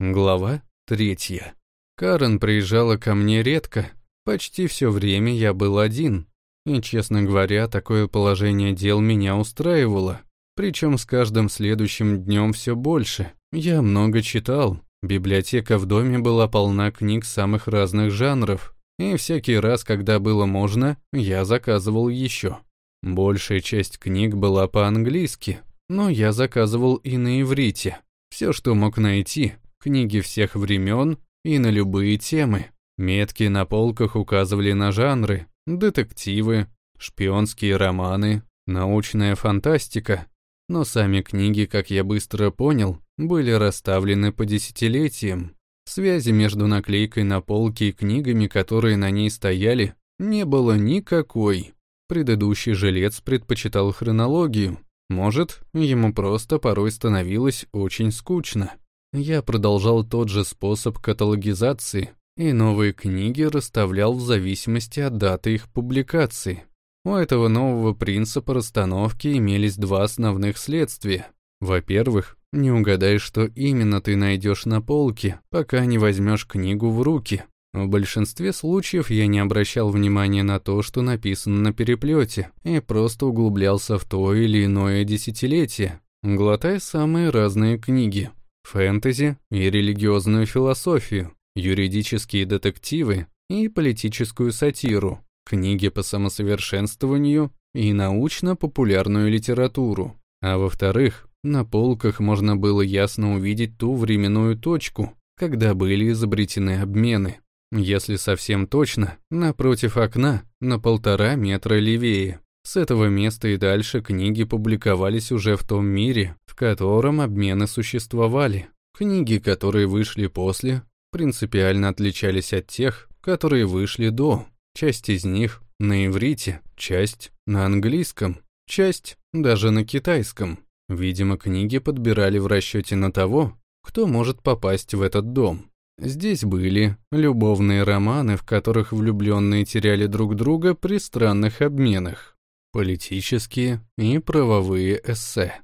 Глава третья. Карен приезжала ко мне редко. Почти все время я был один. И, честно говоря, такое положение дел меня устраивало. Причем с каждым следующим днем все больше. Я много читал. Библиотека в доме была полна книг самых разных жанров. И всякий раз, когда было можно, я заказывал еще. Большая часть книг была по-английски, но я заказывал и на иврите. Все, что мог найти, книги всех времен и на любые темы. Метки на полках указывали на жанры, детективы, шпионские романы, научная фантастика. Но сами книги, как я быстро понял, были расставлены по десятилетиям. Связи между наклейкой на полке и книгами, которые на ней стояли, не было никакой. Предыдущий жилец предпочитал хронологию. Может, ему просто порой становилось очень скучно. Я продолжал тот же способ каталогизации и новые книги расставлял в зависимости от даты их публикации. У этого нового принципа расстановки имелись два основных следствия. Во-первых, не угадаешь, что именно ты найдешь на полке, пока не возьмешь книгу в руки, в большинстве случаев я не обращал внимания на то, что написано на переплете, и просто углублялся в то или иное десятилетие, глотая самые разные книги. Фэнтези и религиозную философию, юридические детективы и политическую сатиру, книги по самосовершенствованию и научно-популярную литературу. А во-вторых, на полках можно было ясно увидеть ту временную точку, когда были изобретены обмены. Если совсем точно, напротив окна, на полтора метра левее. С этого места и дальше книги публиковались уже в том мире, в котором обмены существовали. Книги, которые вышли после, принципиально отличались от тех, которые вышли до. Часть из них на иврите, часть на английском, часть даже на китайском. Видимо, книги подбирали в расчете на того, кто может попасть в этот дом. Здесь были любовные романы, в которых влюбленные теряли друг друга при странных обменах, политические и правовые эссе,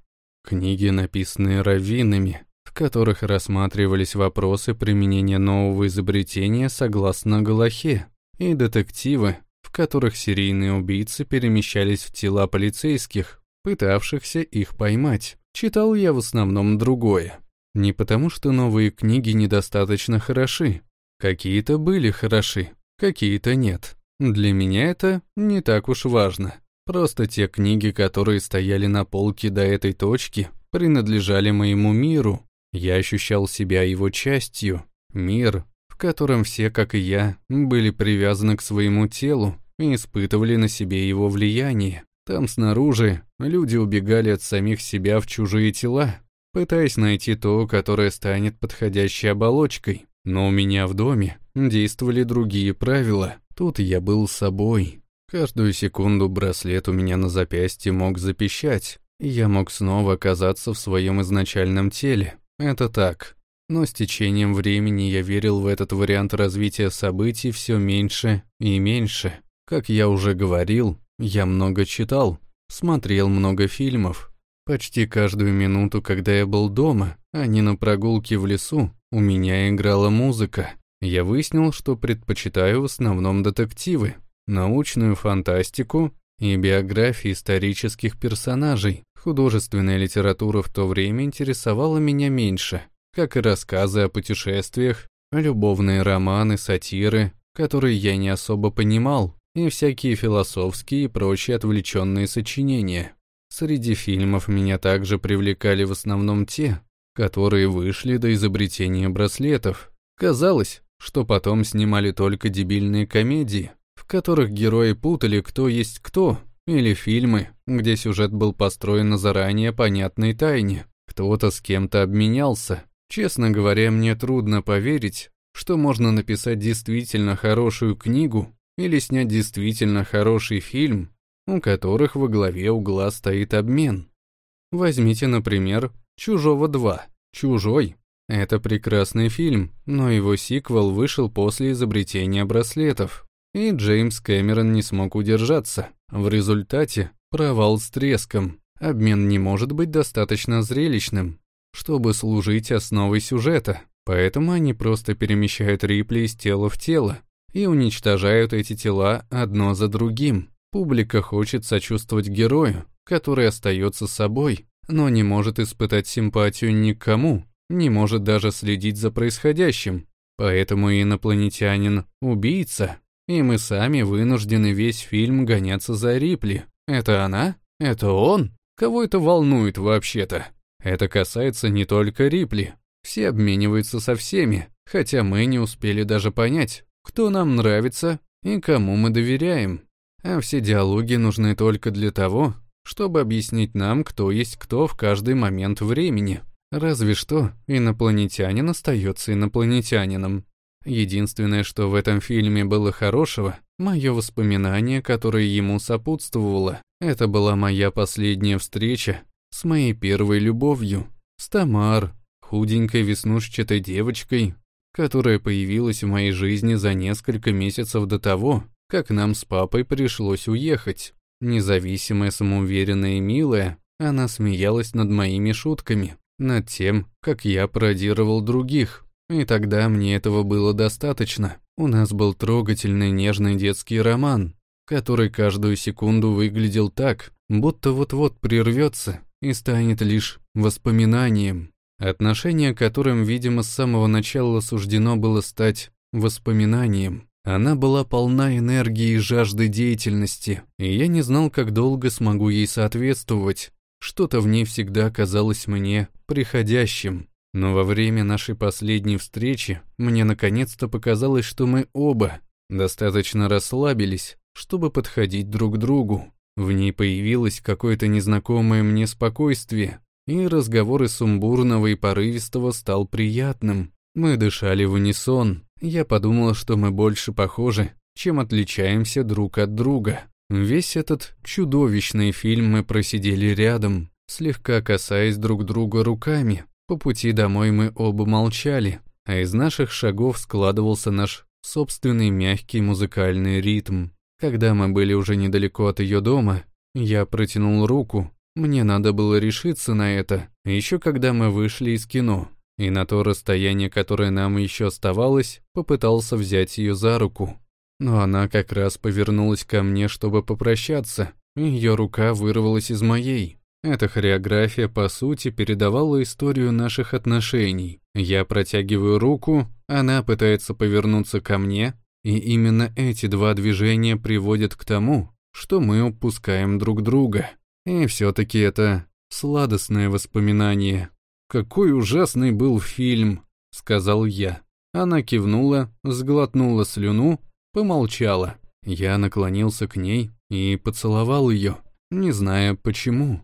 книги, написанные раввинами, в которых рассматривались вопросы применения нового изобретения согласно Галахе, и детективы, в которых серийные убийцы перемещались в тела полицейских, пытавшихся их поймать. Читал я в основном другое. Не потому, что новые книги недостаточно хороши. Какие-то были хороши, какие-то нет. Для меня это не так уж важно. Просто те книги, которые стояли на полке до этой точки, принадлежали моему миру. Я ощущал себя его частью. Мир, в котором все, как и я, были привязаны к своему телу и испытывали на себе его влияние. Там снаружи люди убегали от самих себя в чужие тела, пытаясь найти то, которое станет подходящей оболочкой. Но у меня в доме действовали другие правила. Тут я был собой. Каждую секунду браслет у меня на запястье мог запищать, и я мог снова оказаться в своем изначальном теле. Это так. Но с течением времени я верил в этот вариант развития событий все меньше и меньше. Как я уже говорил, я много читал, смотрел много фильмов, Почти каждую минуту, когда я был дома, а не на прогулке в лесу, у меня играла музыка. Я выяснил, что предпочитаю в основном детективы, научную фантастику и биографии исторических персонажей. Художественная литература в то время интересовала меня меньше, как и рассказы о путешествиях, любовные романы, сатиры, которые я не особо понимал, и всякие философские и прочие отвлеченные сочинения. Среди фильмов меня также привлекали в основном те, которые вышли до изобретения браслетов. Казалось, что потом снимали только дебильные комедии, в которых герои путали, кто есть кто, или фильмы, где сюжет был построен на заранее понятной тайне. Кто-то с кем-то обменялся. Честно говоря, мне трудно поверить, что можно написать действительно хорошую книгу или снять действительно хороший фильм, у которых во главе угла стоит обмен. Возьмите, например, «Чужого 2». «Чужой» — это прекрасный фильм, но его сиквел вышел после изобретения браслетов, и Джеймс Кэмерон не смог удержаться. В результате провал с треском. Обмен не может быть достаточно зрелищным, чтобы служить основой сюжета. Поэтому они просто перемещают Рипли из тела в тело и уничтожают эти тела одно за другим. Публика хочет сочувствовать герою, который остается собой, но не может испытать симпатию никому, не может даже следить за происходящим. Поэтому инопланетянин – убийца, и мы сами вынуждены весь фильм гоняться за Рипли. Это она? Это он? Кого это волнует вообще-то? Это касается не только Рипли. Все обмениваются со всеми, хотя мы не успели даже понять, кто нам нравится и кому мы доверяем. А все диалоги нужны только для того, чтобы объяснить нам, кто есть кто в каждый момент времени. Разве что инопланетянин остается инопланетянином. Единственное, что в этом фильме было хорошего, мое воспоминание, которое ему сопутствовало. Это была моя последняя встреча с моей первой любовью, с Тамар, худенькой веснушчатой девочкой, которая появилась в моей жизни за несколько месяцев до того, как нам с папой пришлось уехать. Независимая, самоуверенная и милая, она смеялась над моими шутками, над тем, как я пародировал других. И тогда мне этого было достаточно. У нас был трогательный нежный детский роман, который каждую секунду выглядел так, будто вот-вот прервется и станет лишь воспоминанием. Отношение, которым, видимо, с самого начала суждено было стать воспоминанием. Она была полна энергии и жажды деятельности, и я не знал, как долго смогу ей соответствовать. Что-то в ней всегда казалось мне приходящим. Но во время нашей последней встречи мне наконец-то показалось, что мы оба достаточно расслабились, чтобы подходить друг к другу. В ней появилось какое-то незнакомое мне спокойствие, и разговор из сумбурного и порывистого стал приятным. Мы дышали в унисон. Я подумал, что мы больше похожи, чем отличаемся друг от друга. Весь этот чудовищный фильм мы просидели рядом, слегка касаясь друг друга руками. По пути домой мы оба молчали, а из наших шагов складывался наш собственный мягкий музыкальный ритм. Когда мы были уже недалеко от ее дома, я протянул руку. Мне надо было решиться на это, еще когда мы вышли из кино и на то расстояние, которое нам еще оставалось, попытался взять ее за руку. Но она как раз повернулась ко мне, чтобы попрощаться, и ее рука вырвалась из моей. Эта хореография, по сути, передавала историю наших отношений. Я протягиваю руку, она пытается повернуться ко мне, и именно эти два движения приводят к тому, что мы упускаем друг друга. И все-таки это сладостное воспоминание. «Какой ужасный был фильм», — сказал я. Она кивнула, сглотнула слюну, помолчала. Я наклонился к ней и поцеловал ее, не зная почему.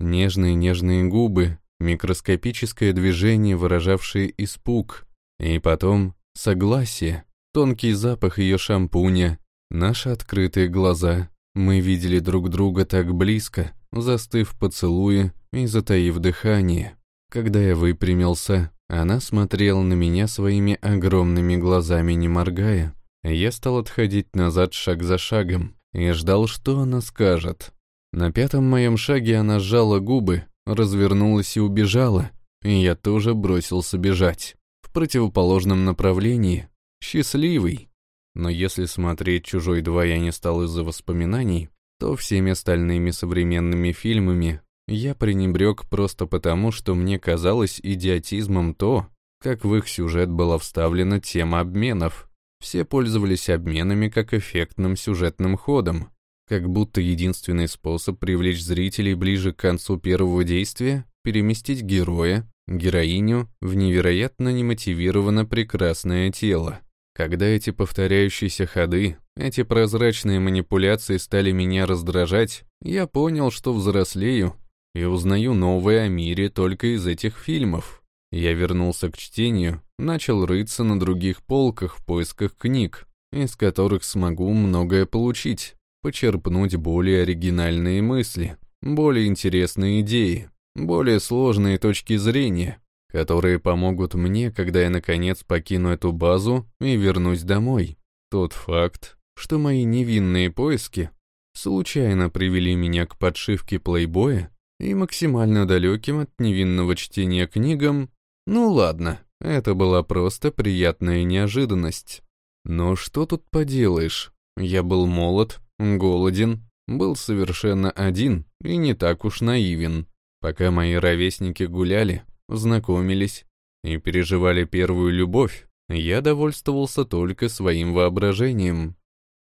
Нежные-нежные губы, микроскопическое движение, выражавшее испуг, и потом согласие, тонкий запах ее шампуня, наши открытые глаза. Мы видели друг друга так близко, застыв поцелуе и затаив дыхание. Когда я выпрямился, она смотрела на меня своими огромными глазами, не моргая. Я стал отходить назад шаг за шагом и ждал, что она скажет. На пятом моем шаге она сжала губы, развернулась и убежала, и я тоже бросился бежать. В противоположном направлении. Счастливый. Но если смотреть «Чужой 2» я не стал из-за воспоминаний, то всеми остальными современными фильмами я пренебрег просто потому, что мне казалось идиотизмом то, как в их сюжет была вставлена тема обменов. Все пользовались обменами как эффектным сюжетным ходом, как будто единственный способ привлечь зрителей ближе к концу первого действия — переместить героя, героиню в невероятно немотивированно прекрасное тело. Когда эти повторяющиеся ходы, эти прозрачные манипуляции стали меня раздражать, я понял, что взрослею и узнаю новое о мире только из этих фильмов. Я вернулся к чтению, начал рыться на других полках в поисках книг, из которых смогу многое получить, почерпнуть более оригинальные мысли, более интересные идеи, более сложные точки зрения, которые помогут мне, когда я наконец покину эту базу и вернусь домой. Тот факт, что мои невинные поиски случайно привели меня к подшивке плейбоя, и максимально далеким от невинного чтения книгам, ну ладно, Это была просто приятная неожиданность. Но что тут поделаешь? Я был молод, голоден, был совершенно один и не так уж наивен. Пока мои ровесники гуляли, знакомились и переживали первую любовь, я довольствовался только своим воображением.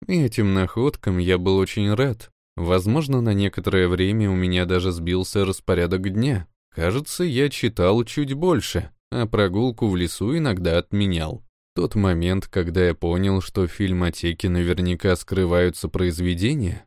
Этим находкам я был очень рад. Возможно, на некоторое время у меня даже сбился распорядок дня. Кажется, я читал чуть больше, а прогулку в лесу иногда отменял. Тот момент, когда я понял, что в фильмотеке наверняка скрываются произведения,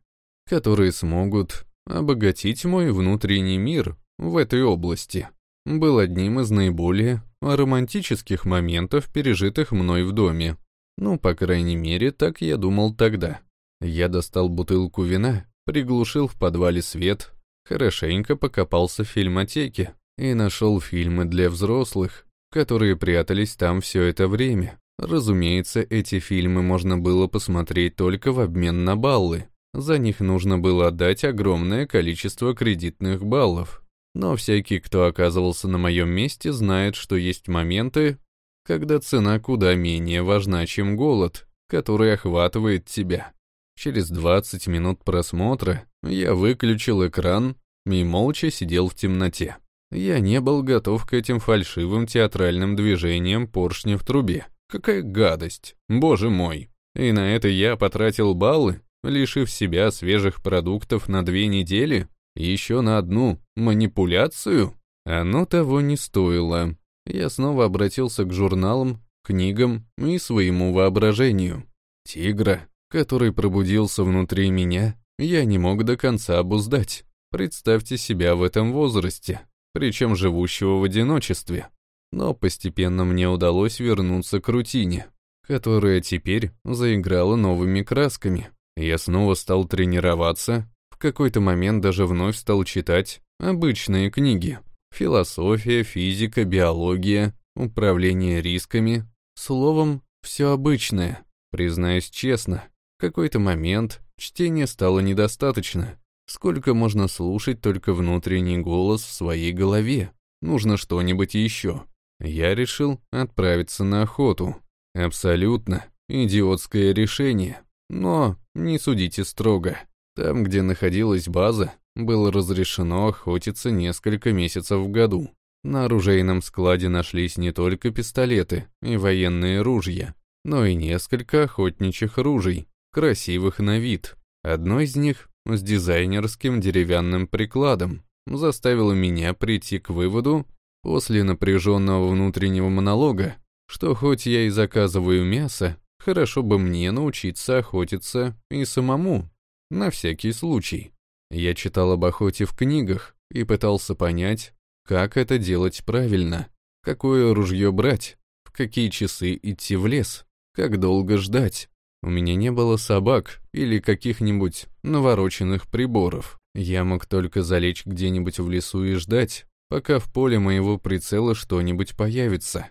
которые смогут обогатить мой внутренний мир в этой области, был одним из наиболее романтических моментов, пережитых мной в доме. Ну, по крайней мере, так я думал тогда. Я достал бутылку вина, приглушил в подвале свет, хорошенько покопался в фильмотеке и нашел фильмы для взрослых, которые прятались там все это время. Разумеется, эти фильмы можно было посмотреть только в обмен на баллы. За них нужно было отдать огромное количество кредитных баллов. Но всякий, кто оказывался на моем месте, знает, что есть моменты, когда цена куда менее важна, чем голод, который охватывает тебя. Через 20 минут просмотра я выключил экран и молча сидел в темноте. Я не был готов к этим фальшивым театральным движениям поршня в трубе. Какая гадость, боже мой. И на это я потратил баллы, лишив себя свежих продуктов на две недели? Еще на одну манипуляцию? Оно того не стоило. Я снова обратился к журналам, книгам и своему воображению. Тигра, который пробудился внутри меня, я не мог до конца обуздать. Представьте себя в этом возрасте, причем живущего в одиночестве. Но постепенно мне удалось вернуться к рутине, которая теперь заиграла новыми красками. Я снова стал тренироваться, в какой-то момент даже вновь стал читать обычные книги. Философия, физика, биология, управление рисками. Словом, все обычное. Признаюсь честно, в какой-то момент чтения стало недостаточно. Сколько можно слушать только внутренний голос в своей голове? Нужно что-нибудь еще. Я решил отправиться на охоту. Абсолютно идиотское решение. Но не судите строго. Там, где находилась база, было разрешено охотиться несколько месяцев в году. На оружейном складе нашлись не только пистолеты и военные ружья, но и несколько охотничьих ружей, красивых на вид. Одно из них с дизайнерским деревянным прикладом заставило меня прийти к выводу после напряженного внутреннего монолога, что хоть я и заказываю мясо, хорошо бы мне научиться охотиться и самому. На всякий случай. Я читал об охоте в книгах и пытался понять, как это делать правильно, какое ружье брать, в какие часы идти в лес, как долго ждать. У меня не было собак или каких-нибудь навороченных приборов. Я мог только залечь где-нибудь в лесу и ждать, пока в поле моего прицела что-нибудь появится.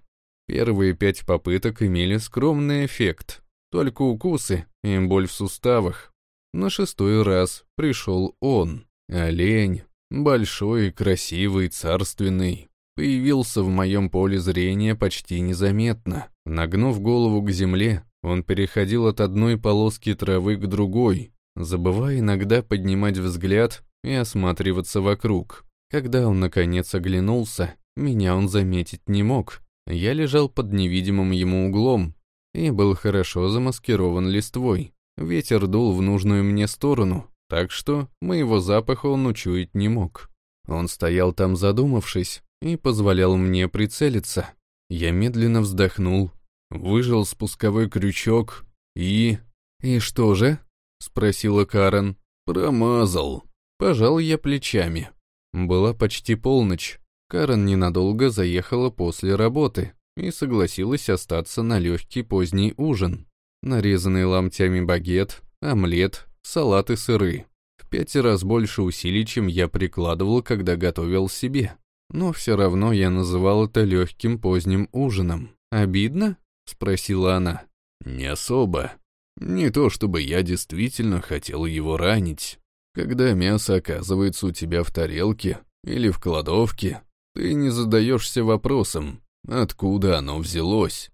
Первые пять попыток имели скромный эффект, только укусы и боль в суставах, на шестой раз пришел он, олень, большой, красивый, царственный. Появился в моем поле зрения почти незаметно. Нагнув голову к земле, он переходил от одной полоски травы к другой, забывая иногда поднимать взгляд и осматриваться вокруг. Когда он наконец оглянулся, меня он заметить не мог. Я лежал под невидимым ему углом и был хорошо замаскирован листвой. Ветер дул в нужную мне сторону, так что моего запаха он учуять не мог. Он стоял там задумавшись и позволял мне прицелиться. Я медленно вздохнул, выжал спусковой крючок и... «И что же?» — спросила Карен. «Промазал». Пожал я плечами. Была почти полночь. Карен ненадолго заехала после работы и согласилась остаться на легкий поздний ужин нарезанный ломтями багет, омлет, салат и сыры. В пять раз больше усилий, чем я прикладывал, когда готовил себе. Но все равно я называл это легким поздним ужином. «Обидно?» — спросила она. «Не особо. Не то чтобы я действительно хотел его ранить. Когда мясо оказывается у тебя в тарелке или в кладовке, ты не задаешься вопросом, Откуда оно взялось?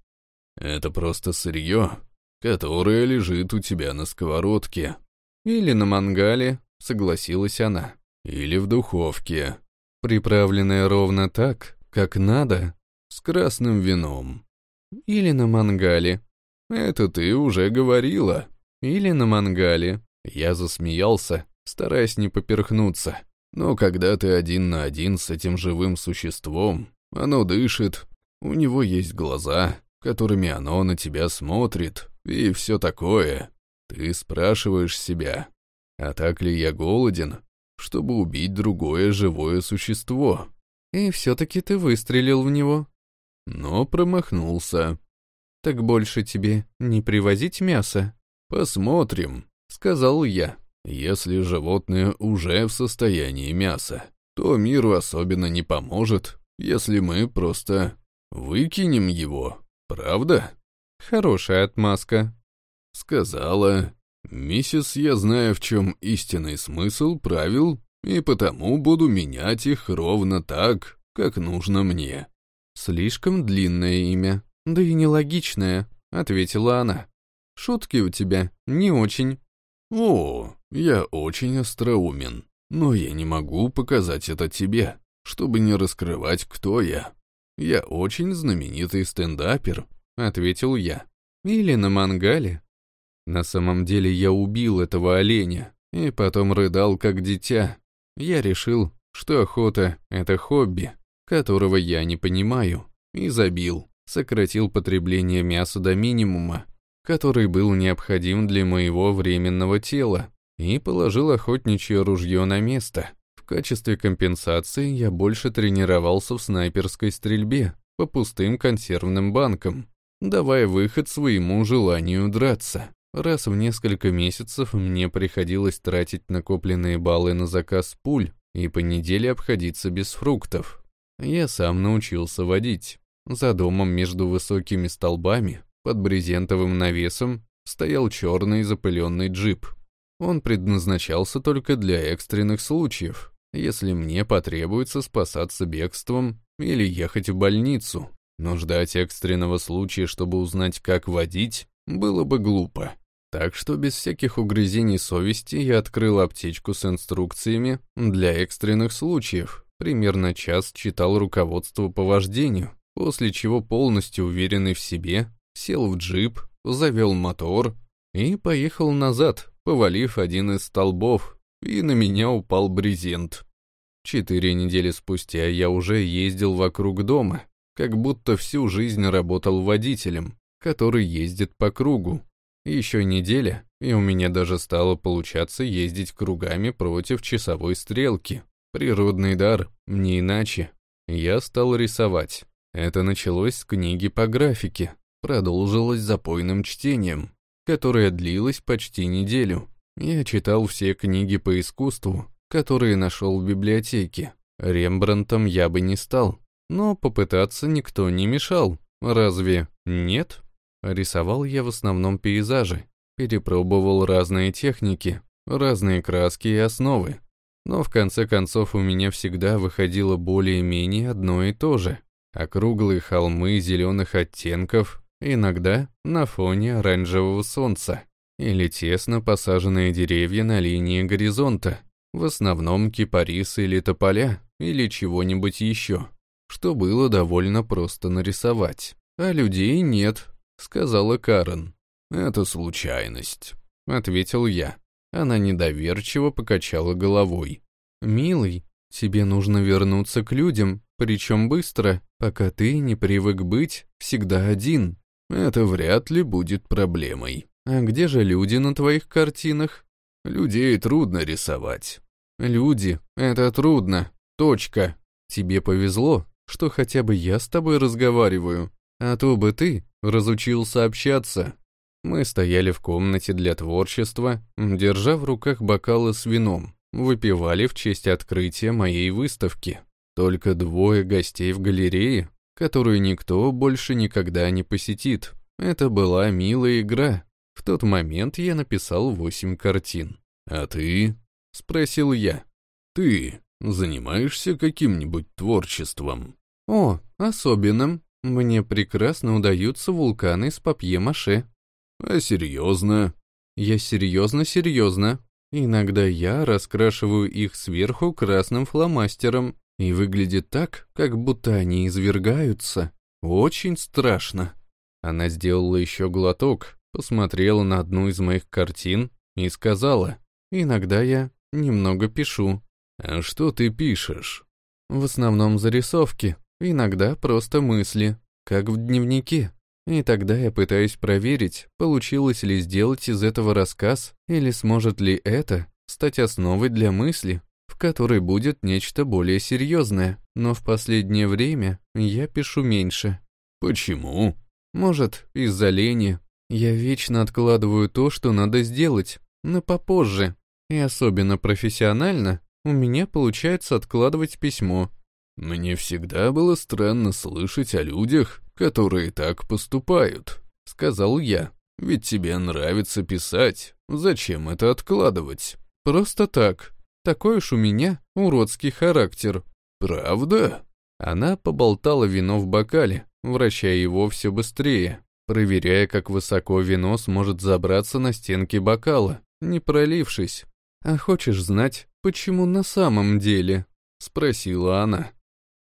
Это просто сырье, которое лежит у тебя на сковородке. Или на мангале, согласилась она. Или в духовке. Приправленное ровно так, как надо, с красным вином. Или на мангале. Это ты уже говорила. Или на мангале. Я засмеялся, стараясь не поперхнуться. Но когда ты один на один с этим живым существом, оно дышит, у него есть глаза, которыми оно на тебя смотрит, и все такое. Ты спрашиваешь себя, а так ли я голоден, чтобы убить другое живое существо? И все-таки ты выстрелил в него. Но промахнулся. Так больше тебе не привозить мясо? Посмотрим, сказал я. Если животное уже в состоянии мяса, то миру особенно не поможет, если мы просто выкинем его, правда? Хорошая отмазка. Сказала. Миссис, я знаю, в чем истинный смысл правил, и потому буду менять их ровно так, как нужно мне. Слишком длинное имя, да и нелогичное, ответила она. Шутки у тебя не очень. О, я очень остроумен, но я не могу показать это тебе, чтобы не раскрывать, кто я. Я очень знаменитый стендапер, ответил я. Или на мангале. На самом деле я убил этого оленя и потом рыдал как дитя. Я решил, что охота — это хобби, которого я не понимаю, и забил, сократил потребление мяса до минимума, который был необходим для моего временного тела, и положил охотничье ружье на место. В качестве компенсации я больше тренировался в снайперской стрельбе по пустым консервным банкам, давая выход своему желанию драться. Раз в несколько месяцев мне приходилось тратить накопленные баллы на заказ пуль и по неделе обходиться без фруктов. Я сам научился водить. За домом между высокими столбами, под брезентовым навесом, стоял черный запыленный джип. Он предназначался только для экстренных случаев, если мне потребуется спасаться бегством или ехать в больницу. Но ждать экстренного случая, чтобы узнать, как водить, было бы глупо. Так что без всяких угрызений совести я открыл аптечку с инструкциями для экстренных случаев. Примерно час читал руководство по вождению, после чего полностью уверенный в себе, сел в джип, завел мотор и поехал назад, повалив один из столбов, и на меня упал брезент. Четыре недели спустя я уже ездил вокруг дома, как будто всю жизнь работал водителем, который ездит по кругу. Еще неделя, и у меня даже стало получаться ездить кругами против часовой стрелки. Природный дар, не иначе. Я стал рисовать. Это началось с книги по графике, продолжилось запойным чтением, которое длилось почти неделю. Я читал все книги по искусству, которые нашел в библиотеке. Рембрандтом я бы не стал, но попытаться никто не мешал. Разве нет? Рисовал я в основном пейзажи, перепробовал разные техники, разные краски и основы. Но в конце концов у меня всегда выходило более-менее одно и то же. Округлые холмы зеленых оттенков, иногда на фоне оранжевого солнца. Или тесно посаженные деревья на линии горизонта, в основном кипарисы или тополя, или чего-нибудь еще, что было довольно просто нарисовать. А людей нет, — сказала Карен. «Это случайность», — ответил я. Она недоверчиво покачала головой. «Милый, тебе нужно вернуться к людям, причем быстро, пока ты не привык быть всегда один. Это вряд ли будет проблемой. А где же люди на твоих картинах? Людей трудно рисовать. Люди — это трудно. Точка. Тебе повезло, что хотя бы я с тобой разговариваю, а то бы ты разучился общаться. Мы стояли в комнате для творчества, держа в руках бокалы с вином, выпивали в честь открытия моей выставки. Только двое гостей в галерее, которую никто больше никогда не посетит. Это была милая игра. В тот момент я написал восемь картин. «А ты?» — спросил я. «Ты занимаешься каким-нибудь творчеством?» «О, особенным», Мне прекрасно удаются вулканы с папье-маше. А серьезно? Я серьезно-серьезно. Иногда я раскрашиваю их сверху красным фломастером, и выглядит так, как будто они извергаются. Очень страшно. Она сделала еще глоток, посмотрела на одну из моих картин и сказала, «Иногда я немного пишу». «А что ты пишешь?» «В основном зарисовки, иногда просто мысли, как в дневнике. И тогда я пытаюсь проверить, получилось ли сделать из этого рассказ, или сможет ли это стать основой для мысли, в которой будет нечто более серьезное. Но в последнее время я пишу меньше. Почему? Может, из-за лени. Я вечно откладываю то, что надо сделать, но попозже. И особенно профессионально у меня получается откладывать письмо. Мне всегда было странно слышать о людях, которые так поступают, сказал я. Ведь тебе нравится писать. Зачем это откладывать? Просто так. Такой уж у меня уродский характер. Правда? Она поболтала вино в бокале, вращая его все быстрее, проверяя, как высоко вино сможет забраться на стенки бокала, не пролившись. «А хочешь знать, почему на самом деле?» — спросила она.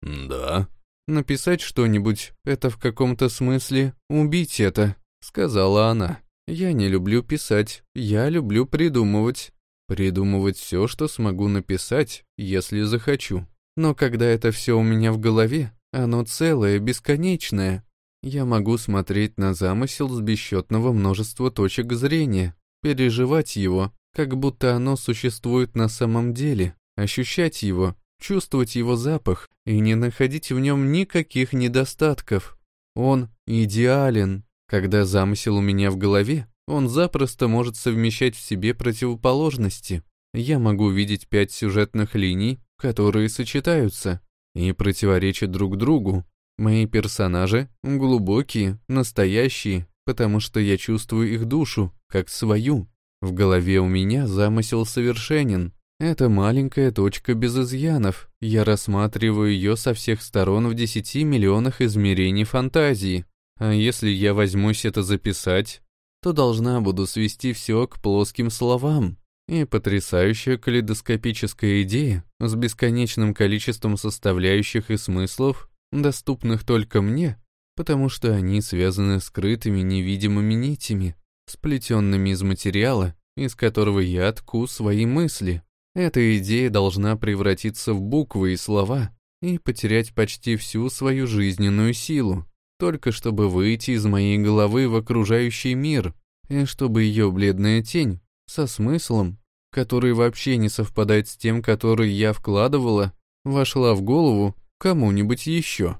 «Да». «Написать что-нибудь — это в каком-то смысле убить это», — сказала она. «Я не люблю писать, я люблю придумывать. Придумывать все, что смогу написать, если захочу. Но когда это все у меня в голове, оно целое, бесконечное. Я могу смотреть на замысел с бесчетного множества точек зрения, переживать его, как будто оно существует на самом деле, ощущать его, чувствовать его запах и не находить в нем никаких недостатков. Он идеален. Когда замысел у меня в голове, он запросто может совмещать в себе противоположности. Я могу видеть пять сюжетных линий, которые сочетаются и противоречат друг другу. Мои персонажи глубокие, настоящие, потому что я чувствую их душу, как свою. В голове у меня замысел совершенен. Это маленькая точка без изъянов. Я рассматриваю ее со всех сторон в десяти миллионах измерений фантазии. А если я возьмусь это записать, то должна буду свести все к плоским словам. И потрясающая калейдоскопическая идея с бесконечным количеством составляющих и смыслов, доступных только мне, потому что они связаны скрытыми невидимыми нитями, сплетенными из материала, из которого я тку свои мысли. Эта идея должна превратиться в буквы и слова и потерять почти всю свою жизненную силу только чтобы выйти из моей головы в окружающий мир, и чтобы ее бледная тень, со смыслом, который вообще не совпадает с тем, который я вкладывала, вошла в голову кому-нибудь еще.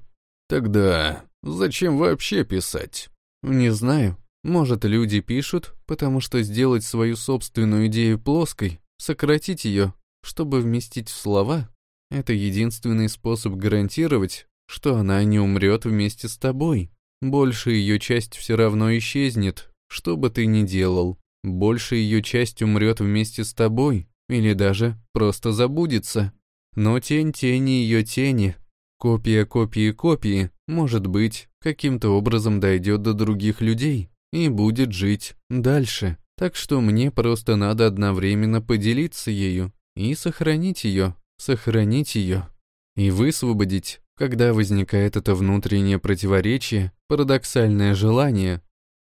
Тогда зачем вообще писать? Не знаю. Может, люди пишут, потому что сделать свою собственную идею плоской, сократить ее, чтобы вместить в слова, это единственный способ гарантировать, что она не умрет вместе с тобой. Больше ее часть все равно исчезнет, что бы ты ни делал. Больше ее часть умрет вместе с тобой, или даже просто забудется. Но тень тени ее тени, копия копии копии, может быть, каким-то образом дойдет до других людей и будет жить дальше. Так что мне просто надо одновременно поделиться ею и сохранить ее, сохранить ее и высвободить когда возникает это внутреннее противоречие, парадоксальное желание,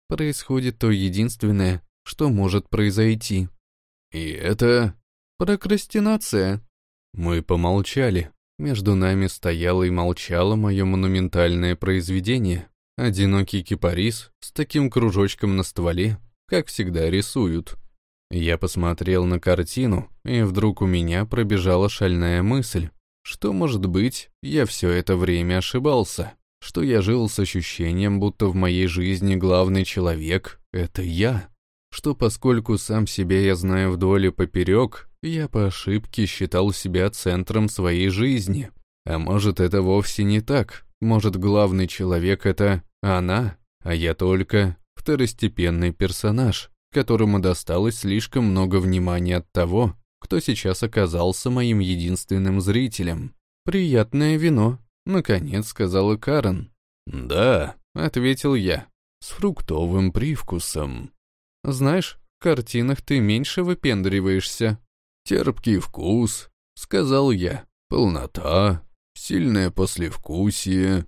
происходит то единственное, что может произойти. И это... Прокрастинация. Мы помолчали. Между нами стояло и молчало мое монументальное произведение. Одинокий кипарис с таким кружочком на стволе, как всегда рисуют. Я посмотрел на картину, и вдруг у меня пробежала шальная мысль. Что, может быть, я все это время ошибался, что я жил с ощущением, будто в моей жизни главный человек — это я, что поскольку сам себя я знаю вдоль и поперек, я по ошибке считал себя центром своей жизни. А может, это вовсе не так, может, главный человек — это она, а я только второстепенный персонаж, которому досталось слишком много внимания от того, кто сейчас оказался моим единственным зрителем. «Приятное вино», — наконец сказала Карен. «Да», — ответил я, — «с фруктовым привкусом». «Знаешь, в картинах ты меньше выпендриваешься». «Терпкий вкус», — сказал я, — «полнота, сильное послевкусие».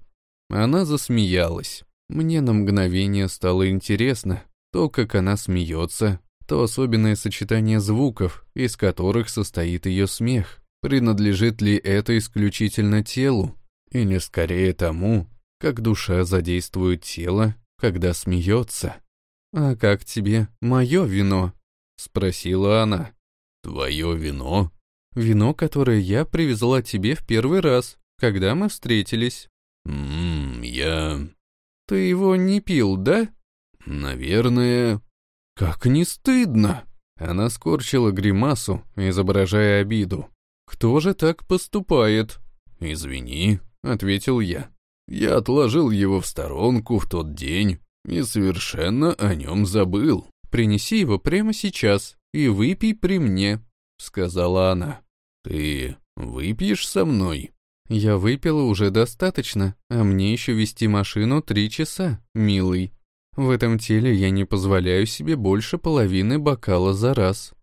Она засмеялась. Мне на мгновение стало интересно, то, как она смеется, то особенное сочетание звуков, из которых состоит ее смех. Принадлежит ли это исключительно телу? Или скорее тому, как душа задействует тело, когда смеется? «А как тебе мое вино?» — спросила она. «Твое вино?» «Вино, которое я привезла тебе в первый раз, когда мы встретились». «Ммм, я...» «Ты его не пил, да?» «Наверное...» «Как не стыдно!» Она скорчила гримасу, изображая обиду. «Кто же так поступает?» «Извини», — ответил я. «Я отложил его в сторонку в тот день и совершенно о нем забыл». «Принеси его прямо сейчас и выпей при мне», — сказала она. «Ты выпьешь со мной?» «Я выпила уже достаточно, а мне еще вести машину три часа, милый. В этом теле я не позволяю себе больше половины бокала за раз».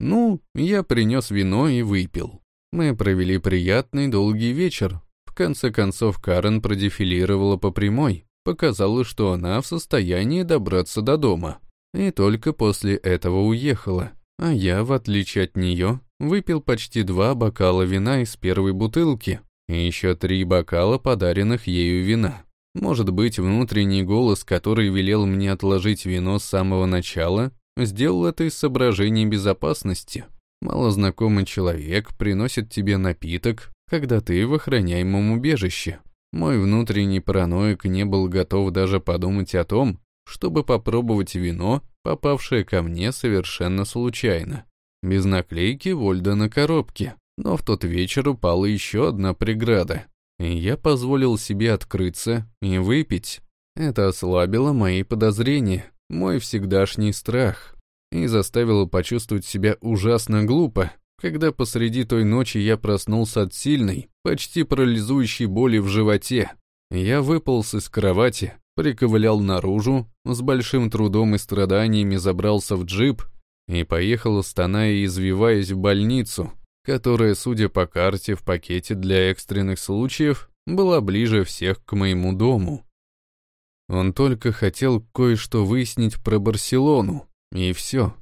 Ну, я принес вино и выпил. Мы провели приятный долгий вечер. В конце концов Карен продефилировала по прямой, показала, что она в состоянии добраться до дома. И только после этого уехала. А я, в отличие от нее, выпил почти два бокала вина из первой бутылки и еще три бокала подаренных ею вина. Может быть, внутренний голос, который велел мне отложить вино с самого начала, сделал это из соображений безопасности. Малознакомый человек приносит тебе напиток, когда ты в охраняемом убежище. Мой внутренний параноик не был готов даже подумать о том, чтобы попробовать вино, попавшее ко мне совершенно случайно. Без наклейки Вольда на коробке. Но в тот вечер упала еще одна преграда. И я позволил себе открыться и выпить. Это ослабило мои подозрения, мой всегдашний страх и заставило почувствовать себя ужасно глупо, когда посреди той ночи я проснулся от сильной, почти парализующей боли в животе. Я выполз из кровати, приковылял наружу, с большим трудом и страданиями забрался в джип и поехал, стоная и извиваясь в больницу, которая, судя по карте в пакете для экстренных случаев, была ближе всех к моему дому. Он только хотел кое-что выяснить про Барселону, и все.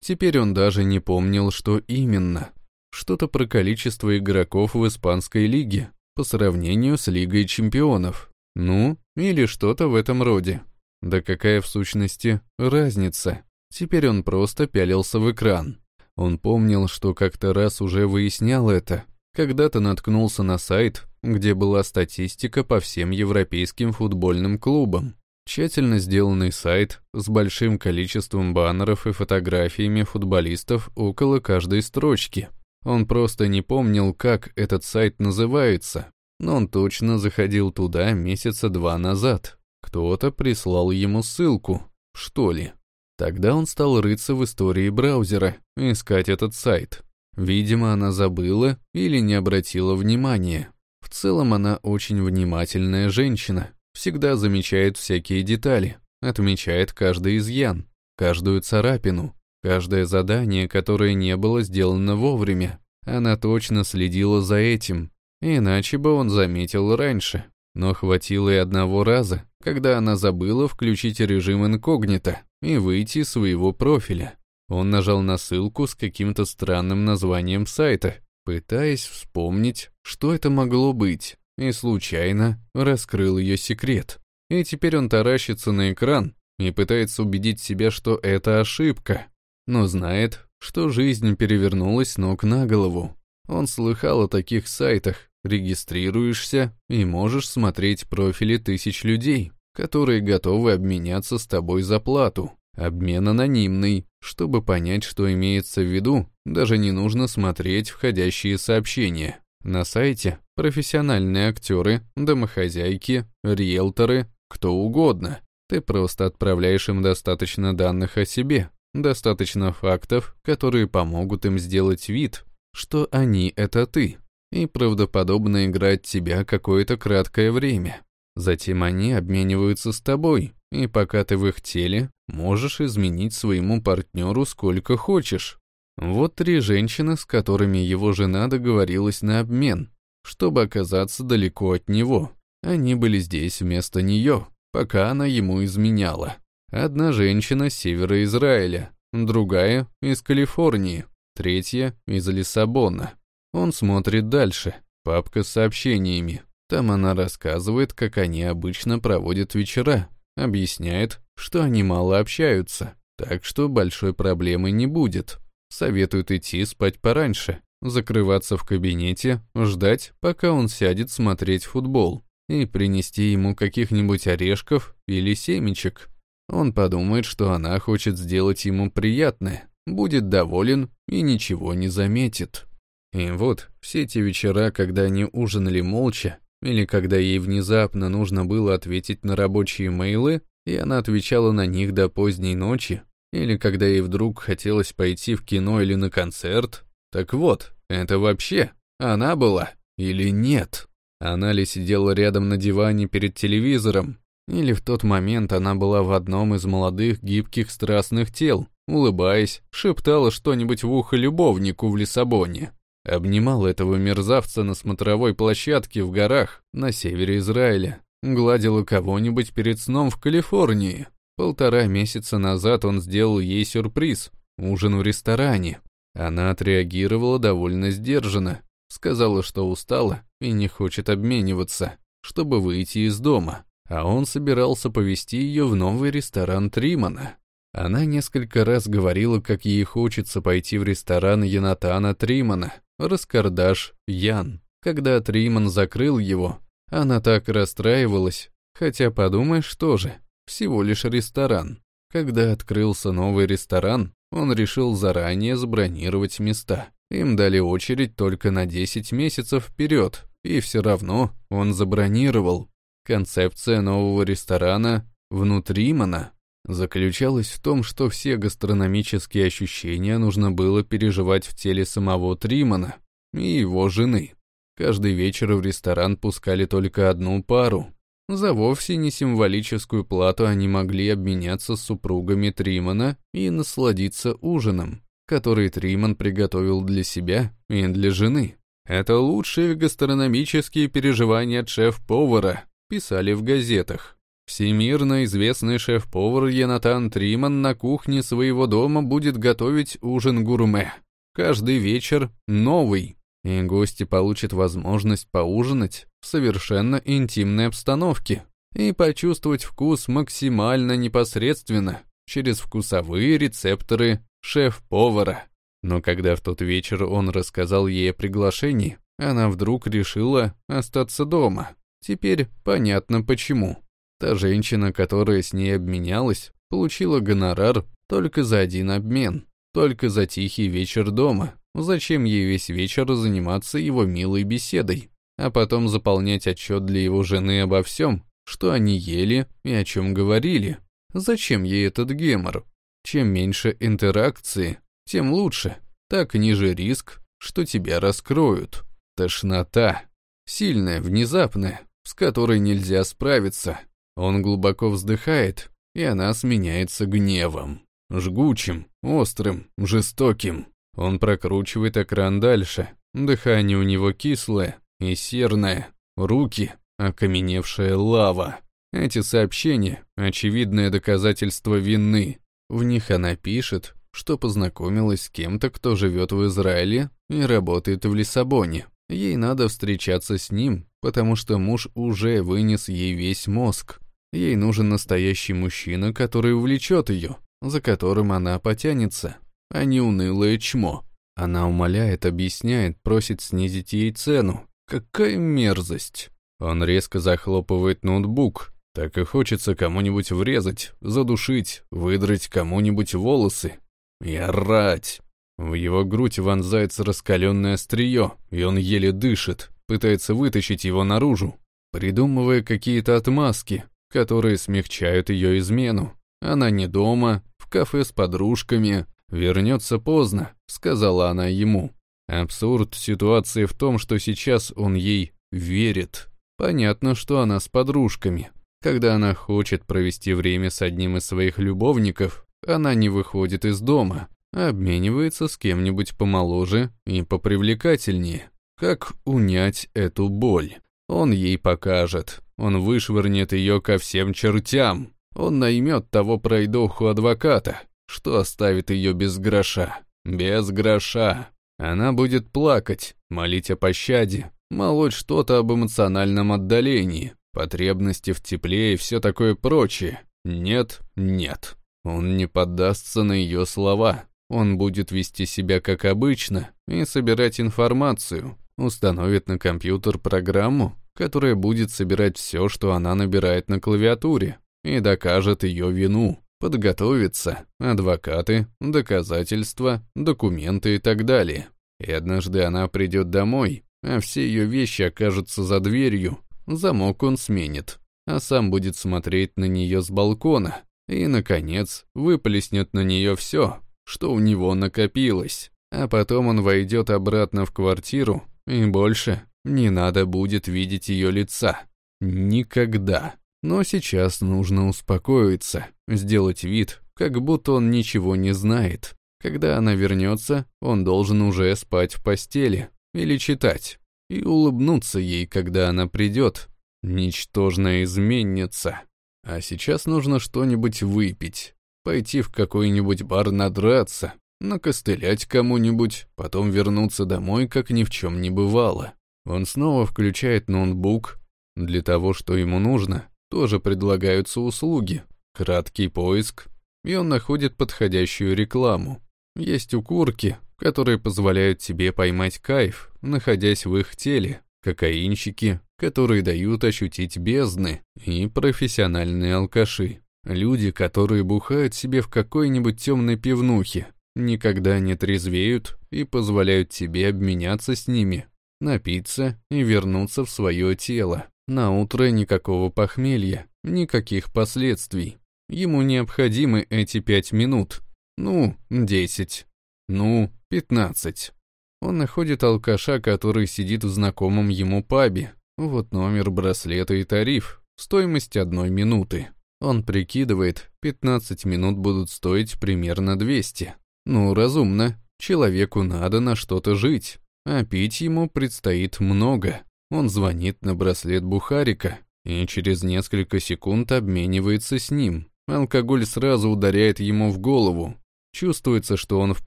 Теперь он даже не помнил, что именно. Что-то про количество игроков в испанской лиге по сравнению с Лигой чемпионов. Ну, или что-то в этом роде. Да какая в сущности разница? Теперь он просто пялился в экран. Он помнил, что как-то раз уже выяснял это. Когда-то наткнулся на сайт, где была статистика по всем европейским футбольным клубам. Тщательно сделанный сайт с большим количеством баннеров и фотографиями футболистов около каждой строчки. Он просто не помнил, как этот сайт называется, но он точно заходил туда месяца два назад. Кто-то прислал ему ссылку, что ли. Тогда он стал рыться в истории браузера, искать этот сайт. Видимо, она забыла или не обратила внимания. В целом она очень внимательная женщина, всегда замечает всякие детали, отмечает каждый изъян, каждую царапину, каждое задание, которое не было сделано вовремя. Она точно следила за этим, иначе бы он заметил раньше. Но хватило и одного раза, когда она забыла включить режим инкогнито и выйти из своего профиля. Он нажал на ссылку с каким-то странным названием сайта, пытаясь вспомнить, что это могло быть и случайно раскрыл ее секрет. И теперь он таращится на экран и пытается убедить себя, что это ошибка, но знает, что жизнь перевернулась ног на голову. Он слыхал о таких сайтах, регистрируешься и можешь смотреть профили тысяч людей, которые готовы обменяться с тобой за плату. Обмен анонимный. Чтобы понять, что имеется в виду, даже не нужно смотреть входящие сообщения. На сайте профессиональные актеры, домохозяйки, риэлторы, кто угодно. Ты просто отправляешь им достаточно данных о себе, достаточно фактов, которые помогут им сделать вид, что они — это ты, и правдоподобно играть тебя какое-то краткое время. Затем они обмениваются с тобой, и пока ты в их теле, можешь изменить своему партнеру сколько хочешь. Вот три женщины, с которыми его жена договорилась на обмен, чтобы оказаться далеко от него. Они были здесь вместо нее, пока она ему изменяла. Одна женщина с севера Израиля, другая — из Калифорнии, третья — из Лиссабона. Он смотрит дальше, папка с сообщениями. Там она рассказывает, как они обычно проводят вечера, объясняет, что они мало общаются, так что большой проблемы не будет. Советует идти спать пораньше, закрываться в кабинете, ждать, пока он сядет смотреть футбол, и принести ему каких-нибудь орешков или семечек. Он подумает, что она хочет сделать ему приятное, будет доволен и ничего не заметит. И вот, все те вечера, когда они ужинали молча, или когда ей внезапно нужно было ответить на рабочие мейлы, и она отвечала на них до поздней ночи, или когда ей вдруг хотелось пойти в кино или на концерт. Так вот, это вообще она была или нет? Она ли сидела рядом на диване перед телевизором, или в тот момент она была в одном из молодых гибких страстных тел, улыбаясь, шептала что-нибудь в ухо любовнику в Лиссабоне. Обнимал этого мерзавца на смотровой площадке в горах на севере Израиля. Гладила кого-нибудь перед сном в Калифорнии. Полтора месяца назад он сделал ей сюрприз – ужин в ресторане. Она отреагировала довольно сдержанно. Сказала, что устала и не хочет обмениваться, чтобы выйти из дома. А он собирался повести ее в новый ресторан Тримана. Она несколько раз говорила, как ей хочется пойти в ресторан Янатана Тримана, Раскардаш Ян. Когда Триман закрыл его, она так расстраивалась, хотя подумай, что же, всего лишь ресторан. Когда открылся новый ресторан, он решил заранее забронировать места. Им дали очередь только на 10 месяцев вперед, и все равно он забронировал. Концепция нового ресторана «Внутримана» заключалась в том, что все гастрономические ощущения нужно было переживать в теле самого Тримана и его жены. Каждый вечер в ресторан пускали только одну пару. За вовсе не символическую плату они могли обменяться с супругами Тримана и насладиться ужином, который Триман приготовил для себя и для жены. Это лучшие гастрономические переживания шеф-повара, писали в газетах. Всемирно известный шеф-повар Янатан Триман на кухне своего дома будет готовить ужин гурме. Каждый вечер новый, и гости получат возможность поужинать в совершенно интимной обстановке и почувствовать вкус максимально непосредственно через вкусовые рецепторы шеф-повара. Но когда в тот вечер он рассказал ей о приглашении, она вдруг решила остаться дома. Теперь понятно почему. Та женщина, которая с ней обменялась, получила гонорар только за один обмен, только за тихий вечер дома. Зачем ей весь вечер заниматься его милой беседой, а потом заполнять отчет для его жены обо всем, что они ели и о чем говорили? Зачем ей этот гемор? Чем меньше интеракции, тем лучше. Так ниже риск, что тебя раскроют. Тошнота. Сильная, внезапная, с которой нельзя справиться. Он глубоко вздыхает, и она сменяется гневом. Жгучим, острым, жестоким. Он прокручивает экран дальше. Дыхание у него кислое и серное. Руки — окаменевшая лава. Эти сообщения — очевидное доказательство вины. В них она пишет, что познакомилась с кем-то, кто живет в Израиле и работает в Лиссабоне. Ей надо встречаться с ним, потому что муж уже вынес ей весь мозг. Ей нужен настоящий мужчина, который увлечет ее, за которым она потянется, а не унылое чмо. Она умоляет, объясняет, просит снизить ей цену. Какая мерзость! Он резко захлопывает ноутбук. Так и хочется кому-нибудь врезать, задушить, выдрать кому-нибудь волосы. И орать. В его грудь вонзается раскаленное острие, и он еле дышит, пытается вытащить его наружу, придумывая какие-то отмазки, которые смягчают ее измену. Она не дома, в кафе с подружками, вернется поздно, сказала она ему. Абсурд ситуации в том, что сейчас он ей верит. Понятно, что она с подружками. Когда она хочет провести время с одним из своих любовников, она не выходит из дома, а обменивается с кем-нибудь помоложе и попривлекательнее. Как унять эту боль? Он ей покажет. Он вышвырнет ее ко всем чертям. Он наймет того пройдоху адвоката, что оставит ее без гроша. Без гроша. Она будет плакать, молить о пощаде, молоть что-то об эмоциональном отдалении, потребности в тепле и все такое прочее. Нет, нет. Он не поддастся на ее слова. Он будет вести себя как обычно и собирать информацию. Установит на компьютер программу, которая будет собирать все, что она набирает на клавиатуре, и докажет ее вину. Подготовиться, адвокаты, доказательства, документы и так далее. И однажды она придет домой, а все ее вещи окажутся за дверью, замок он сменит, а сам будет смотреть на нее с балкона и, наконец, выплеснет на нее все, что у него накопилось. А потом он войдет обратно в квартиру, и больше не надо будет видеть ее лица. Никогда. Но сейчас нужно успокоиться, сделать вид, как будто он ничего не знает. Когда она вернется, он должен уже спать в постели или читать и улыбнуться ей, когда она придет. Ничтожная изменница. А сейчас нужно что-нибудь выпить, пойти в какой-нибудь бар надраться, накостылять кому-нибудь, потом вернуться домой, как ни в чем не бывало. Он снова включает ноутбук. Для того, что ему нужно, тоже предлагаются услуги. Краткий поиск, и он находит подходящую рекламу. Есть укурки, которые позволяют тебе поймать кайф, находясь в их теле, кокаинщики, которые дают ощутить бездны, и профессиональные алкаши. Люди, которые бухают себе в какой-нибудь темной пивнухе, никогда не трезвеют и позволяют тебе обменяться с ними, напиться и вернуться в свое тело. На утро никакого похмелья, никаких последствий. Ему необходимы эти пять минут, ну, десять, ну, пятнадцать. Он находит алкаша, который сидит в знакомом ему пабе. Вот номер браслета и тариф, стоимость одной минуты. Он прикидывает, 15 минут будут стоить примерно 200. Ну, разумно, человеку надо на что-то жить, а пить ему предстоит много. Он звонит на браслет Бухарика и через несколько секунд обменивается с ним. Алкоголь сразу ударяет ему в голову. Чувствуется, что он в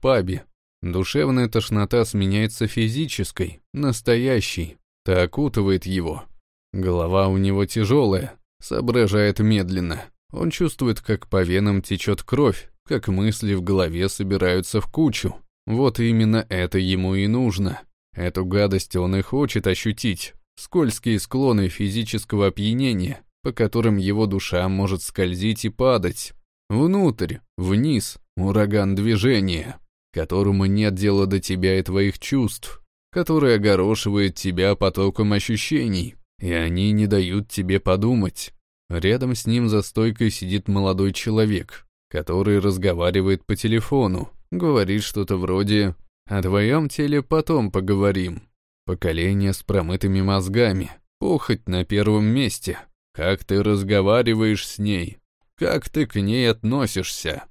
пабе. Душевная тошнота сменяется физической, настоящей. Та окутывает его. Голова у него тяжелая, соображает медленно. Он чувствует, как по венам течет кровь, как мысли в голове собираются в кучу. Вот именно это ему и нужно. Эту гадость он и хочет ощутить. Скользкие склоны физического опьянения, по которым его душа может скользить и падать. Внутрь, вниз, ураган движения, которому нет дела до тебя и твоих чувств, который огорошивает тебя потоком ощущений, и они не дают тебе подумать. Рядом с ним за стойкой сидит молодой человек, который разговаривает по телефону, говорит что-то вроде о твоем теле потом поговорим. Поколение с промытыми мозгами, похоть на первом месте. Как ты разговариваешь с ней? Как ты к ней относишься?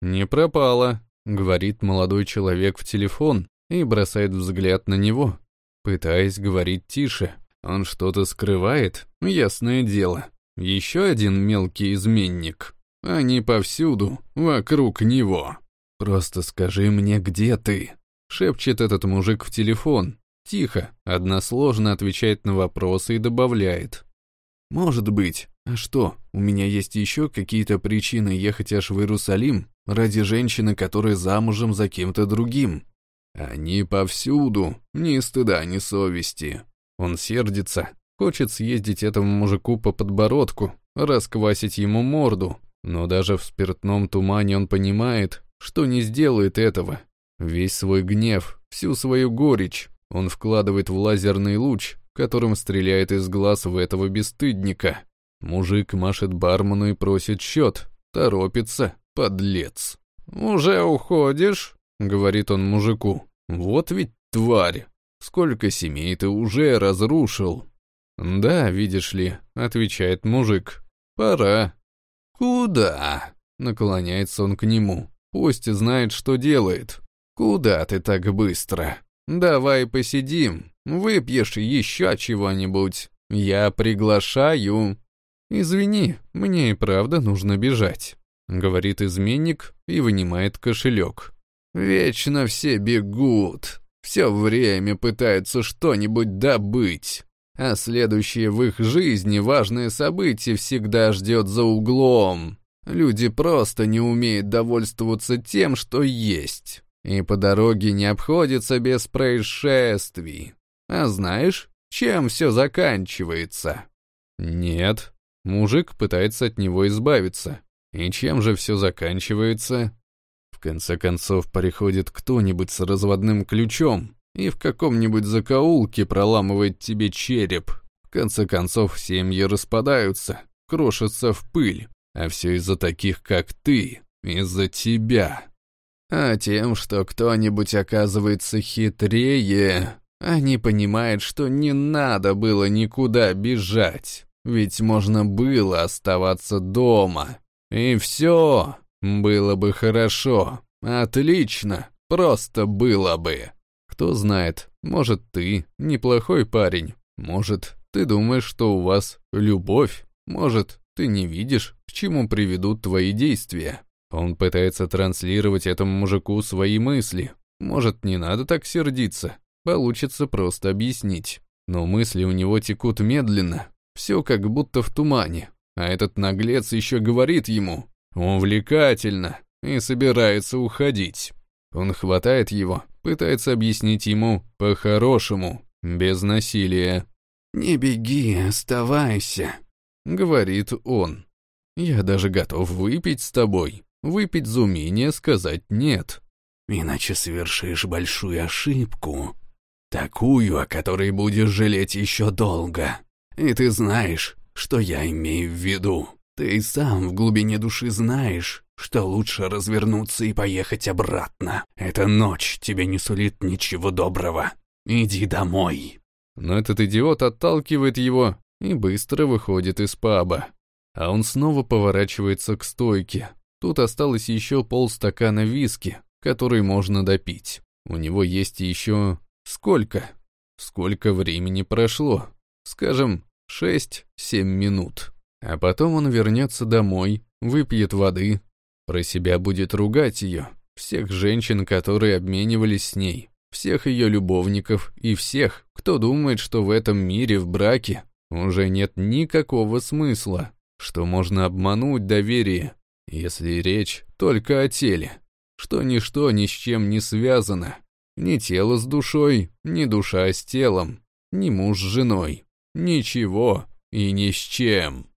Не пропала, говорит молодой человек в телефон и бросает взгляд на него, пытаясь говорить тише. Он что-то скрывает, ясное дело. Еще один мелкий изменник. Они повсюду, вокруг него. Просто скажи мне, где ты? Шепчет этот мужик в телефон. Тихо, односложно отвечает на вопросы и добавляет. Может быть. А что, у меня есть еще какие-то причины ехать аж в Иерусалим ради женщины, которая замужем за кем-то другим? Они повсюду, ни стыда, ни совести. Он сердится, хочет съездить этому мужику по подбородку, расквасить ему морду, но даже в спиртном тумане он понимает, что не сделает этого, Весь свой гнев, всю свою горечь он вкладывает в лазерный луч, которым стреляет из глаз в этого бесстыдника. Мужик машет бармену и просит счет. Торопится, подлец. «Уже уходишь?» — говорит он мужику. «Вот ведь тварь! Сколько семей ты уже разрушил!» «Да, видишь ли», — отвечает мужик. «Пора». «Куда?» — наклоняется он к нему. «Пусть знает, что делает». «Куда ты так быстро? Давай посидим, выпьешь еще чего-нибудь. Я приглашаю». «Извини, мне и правда нужно бежать», — говорит изменник и вынимает кошелек. «Вечно все бегут, все время пытаются что-нибудь добыть, а следующее в их жизни важное событие всегда ждет за углом. Люди просто не умеют довольствоваться тем, что есть, и по дороге не обходятся без происшествий. А знаешь, чем все заканчивается?» «Нет», Мужик пытается от него избавиться. И чем же все заканчивается? В конце концов приходит кто-нибудь с разводным ключом и в каком-нибудь закоулке проламывает тебе череп. В конце концов семьи распадаются, крошатся в пыль. А все из-за таких, как ты, из-за тебя. А тем, что кто-нибудь оказывается хитрее, они понимают, что не надо было никуда бежать. Ведь можно было оставаться дома. И все было бы хорошо. Отлично. Просто было бы. Кто знает, может, ты неплохой парень. Может, ты думаешь, что у вас любовь. Может, ты не видишь, к чему приведут твои действия. Он пытается транслировать этому мужику свои мысли. Может, не надо так сердиться. Получится просто объяснить. Но мысли у него текут медленно, все как будто в тумане. А этот наглец еще говорит ему «увлекательно» и собирается уходить. Он хватает его, пытается объяснить ему по-хорошему, без насилия. «Не беги, оставайся», — говорит он. «Я даже готов выпить с тобой, выпить за умение сказать «нет». Иначе совершишь большую ошибку, такую, о которой будешь жалеть еще долго. И ты знаешь, что я имею в виду. Ты сам в глубине души знаешь, что лучше развернуться и поехать обратно. Эта ночь тебе не сулит ничего доброго. Иди домой». Но этот идиот отталкивает его и быстро выходит из паба. А он снова поворачивается к стойке. Тут осталось еще полстакана виски, который можно допить. У него есть еще... Сколько? Сколько времени прошло? Скажем, 6-7 минут. А потом он вернется домой, выпьет воды, про себя будет ругать ее, всех женщин, которые обменивались с ней, всех ее любовников и всех, кто думает, что в этом мире, в браке, уже нет никакого смысла, что можно обмануть доверие, если речь только о теле, что ничто ни с чем не связано, ни тело с душой, ни душа с телом, ни муж с женой. Ничего и ни с чем.